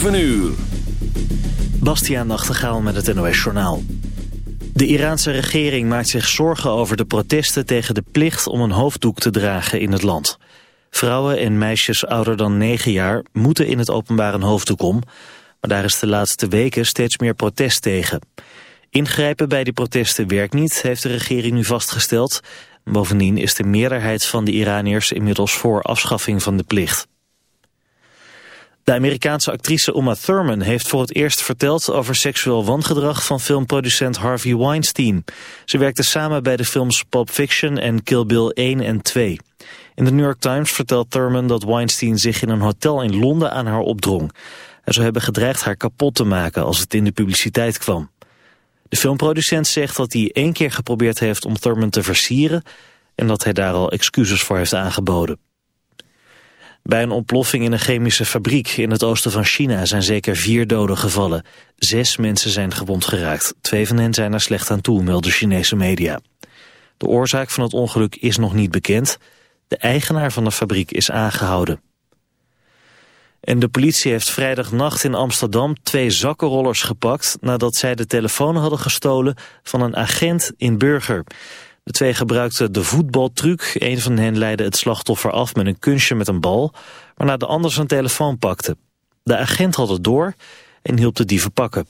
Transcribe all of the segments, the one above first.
7 uur. Bastiaan Nachtegaal met het NOS Journaal. De Iraanse regering maakt zich zorgen over de protesten tegen de plicht om een hoofddoek te dragen in het land. Vrouwen en meisjes ouder dan 9 jaar moeten in het openbaar een hoofddoek om, maar daar is de laatste weken steeds meer protest tegen. Ingrijpen bij die protesten werkt niet, heeft de regering nu vastgesteld. Bovendien is de meerderheid van de Iraniërs inmiddels voor afschaffing van de plicht. De Amerikaanse actrice Uma Thurman heeft voor het eerst verteld over seksueel wangedrag van filmproducent Harvey Weinstein. Ze werkte samen bij de films Pulp Fiction en Kill Bill 1 en 2. In de New York Times vertelt Thurman dat Weinstein zich in een hotel in Londen aan haar opdrong. Hij zou hebben gedreigd haar kapot te maken als het in de publiciteit kwam. De filmproducent zegt dat hij één keer geprobeerd heeft om Thurman te versieren... en dat hij daar al excuses voor heeft aangeboden. Bij een ontploffing in een chemische fabriek in het oosten van China zijn zeker vier doden gevallen. Zes mensen zijn gewond geraakt. Twee van hen zijn er slecht aan toe, melden Chinese media. De oorzaak van het ongeluk is nog niet bekend. De eigenaar van de fabriek is aangehouden. En de politie heeft vrijdagnacht in Amsterdam twee zakkenrollers gepakt... nadat zij de telefoon hadden gestolen van een agent in Burger. De twee gebruikten de voetbaltruc. Een van hen leidde het slachtoffer af met een kunstje met een bal... waarna de ander zijn telefoon pakte. De agent had het door en hielp de dieven pakken.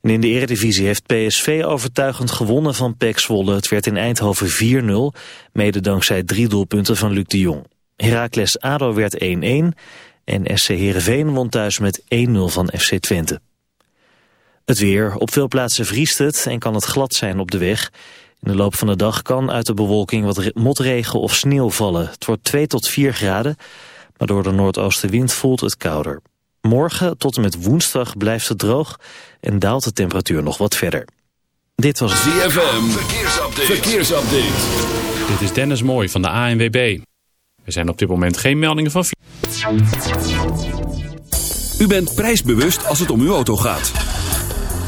En in de eredivisie heeft PSV overtuigend gewonnen van PEC Zwolle. Het werd in Eindhoven 4-0, mede dankzij drie doelpunten van Luc de Jong. Heracles ADO werd 1-1 en SC Heerenveen won thuis met 1-0 van FC Twente. Het weer. Op veel plaatsen vriest het en kan het glad zijn op de weg. In de loop van de dag kan uit de bewolking wat motregen of sneeuw vallen. Het wordt 2 tot 4 graden, maar door de noordoostenwind voelt het kouder. Morgen tot en met woensdag blijft het droog en daalt de temperatuur nog wat verder. Dit was ZFM. Verkeersupdate. Verkeersupdate. Dit is Dennis Mooi van de ANWB. Er zijn op dit moment geen meldingen van... U bent prijsbewust als het om uw auto gaat.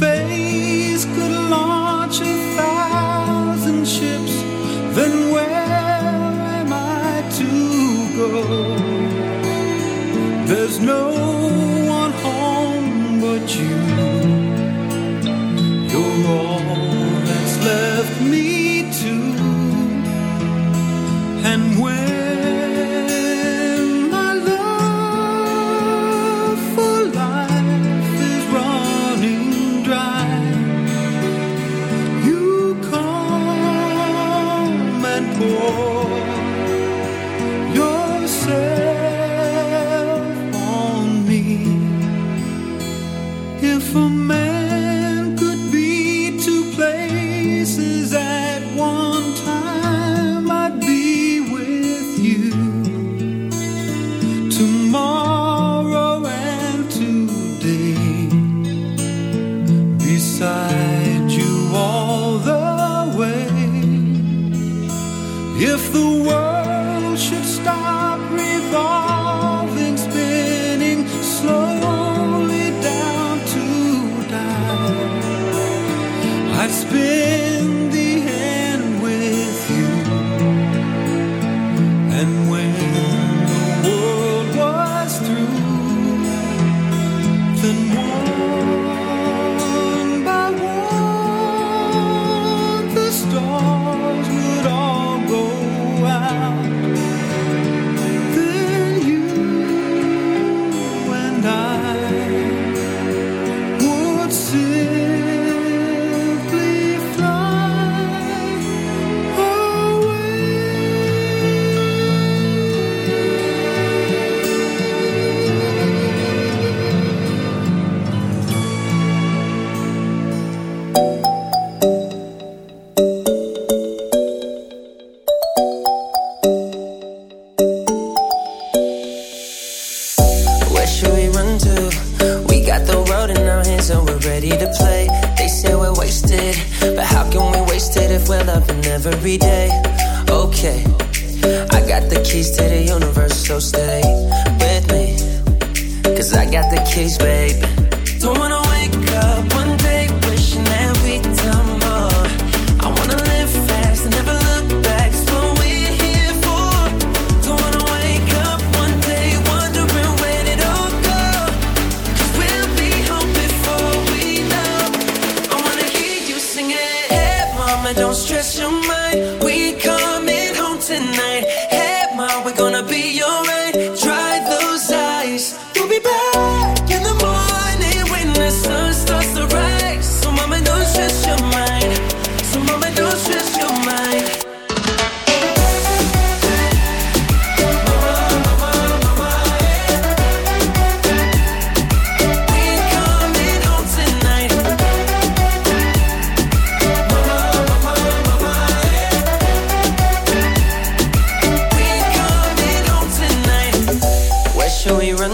Face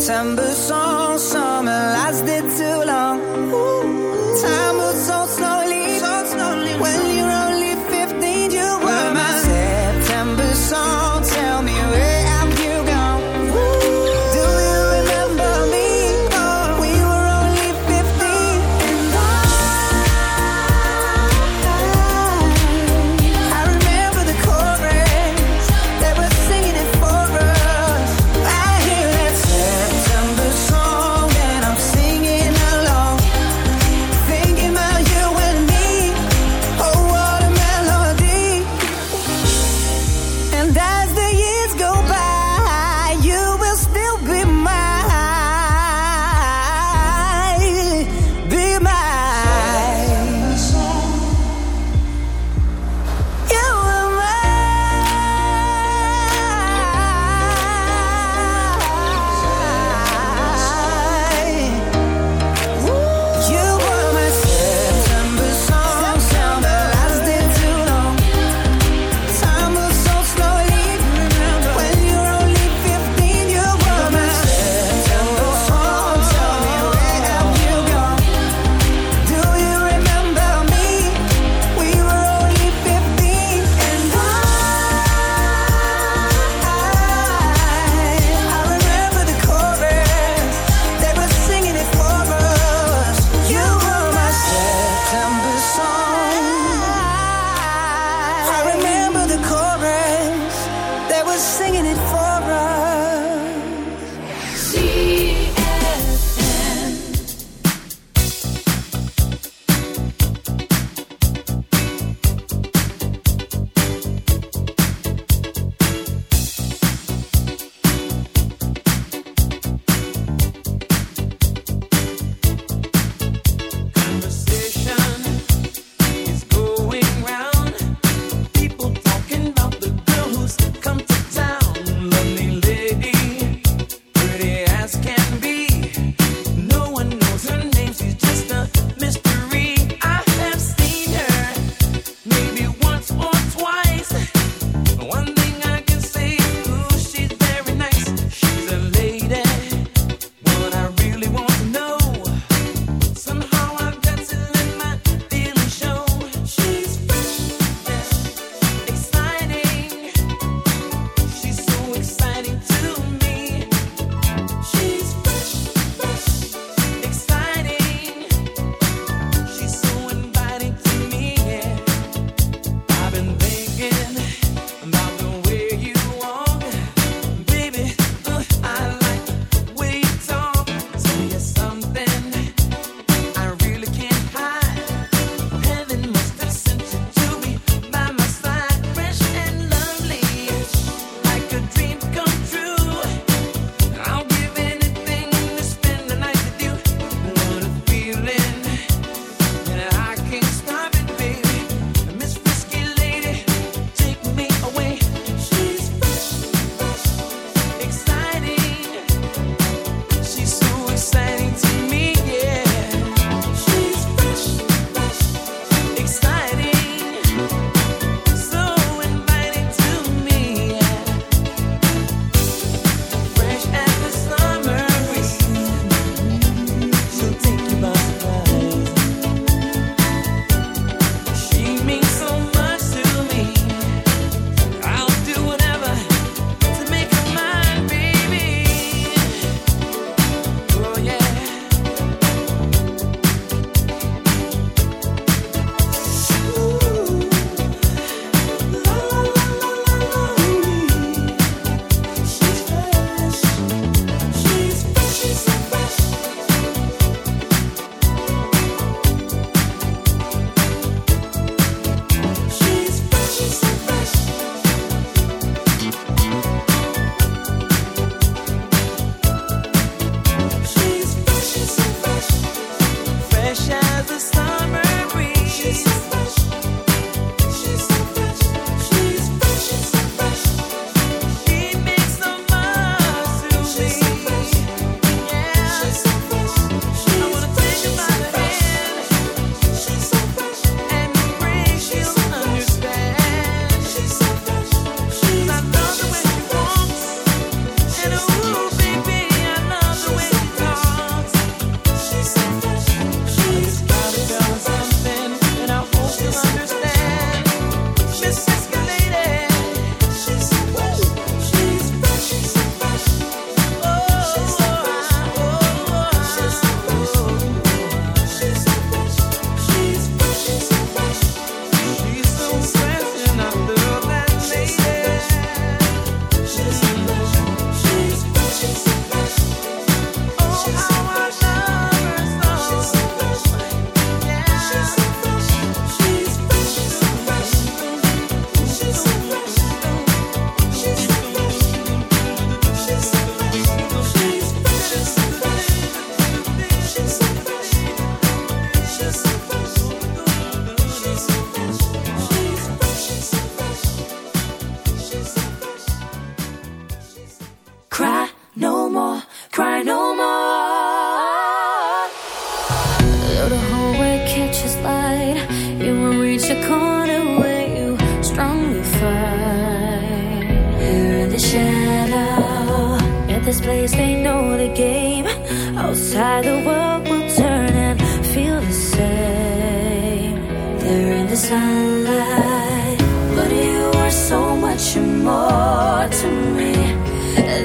September song,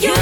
with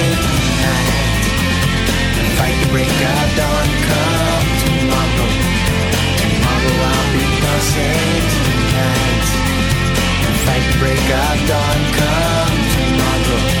break of dawn. Come tomorrow. Tomorrow I'll be. Save tonight. And fight break of dawn. Come. Tomorrow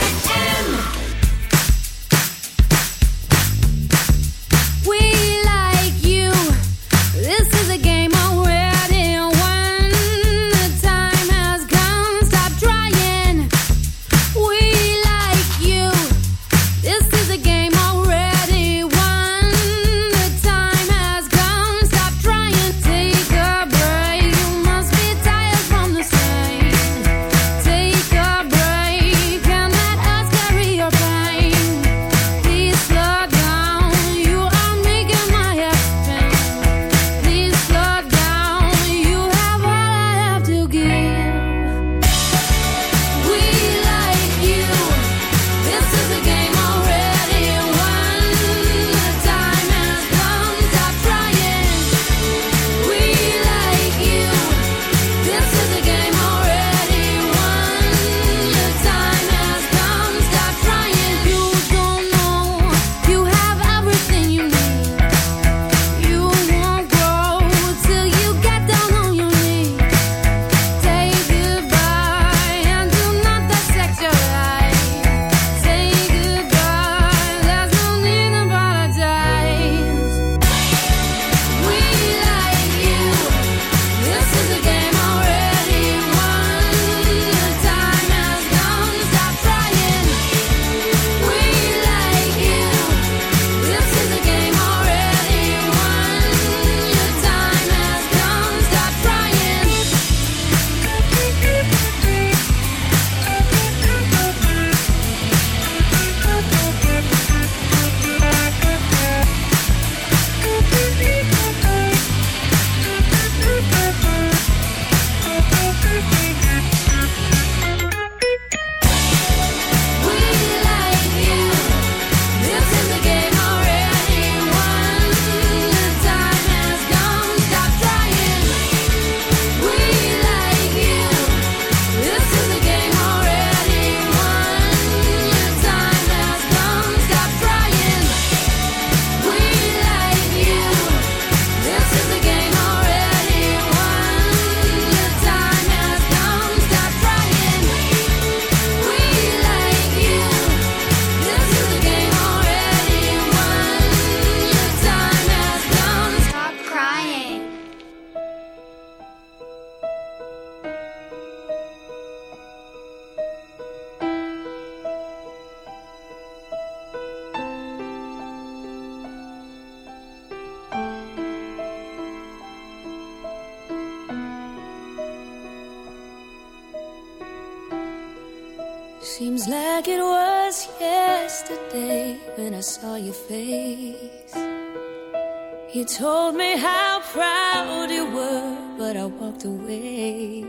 The away.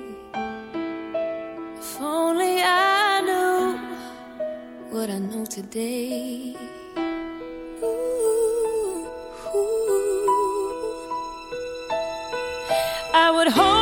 If only I knew what I know today. Ooh, ooh. I would hope.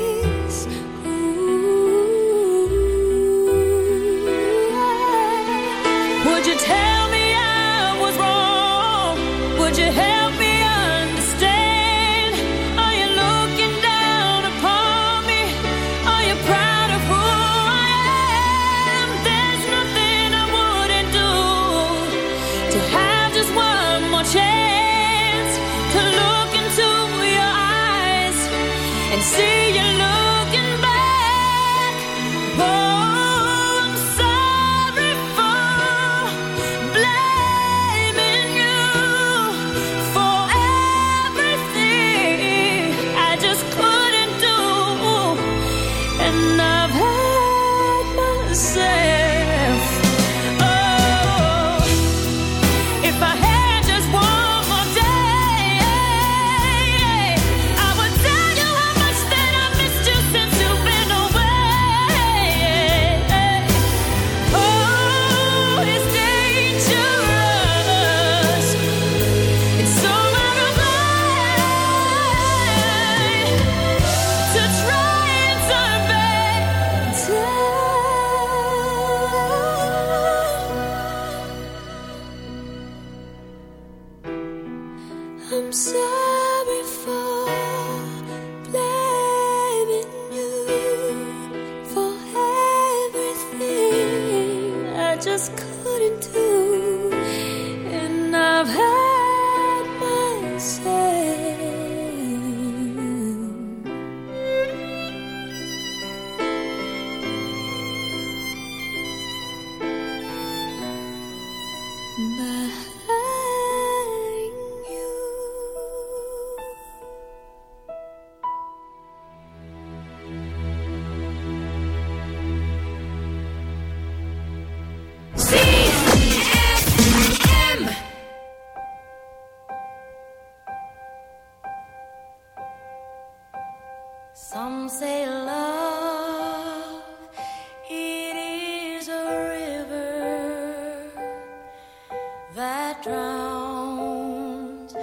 Drowns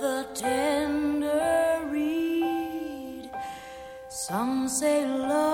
the tender reed. Some say love,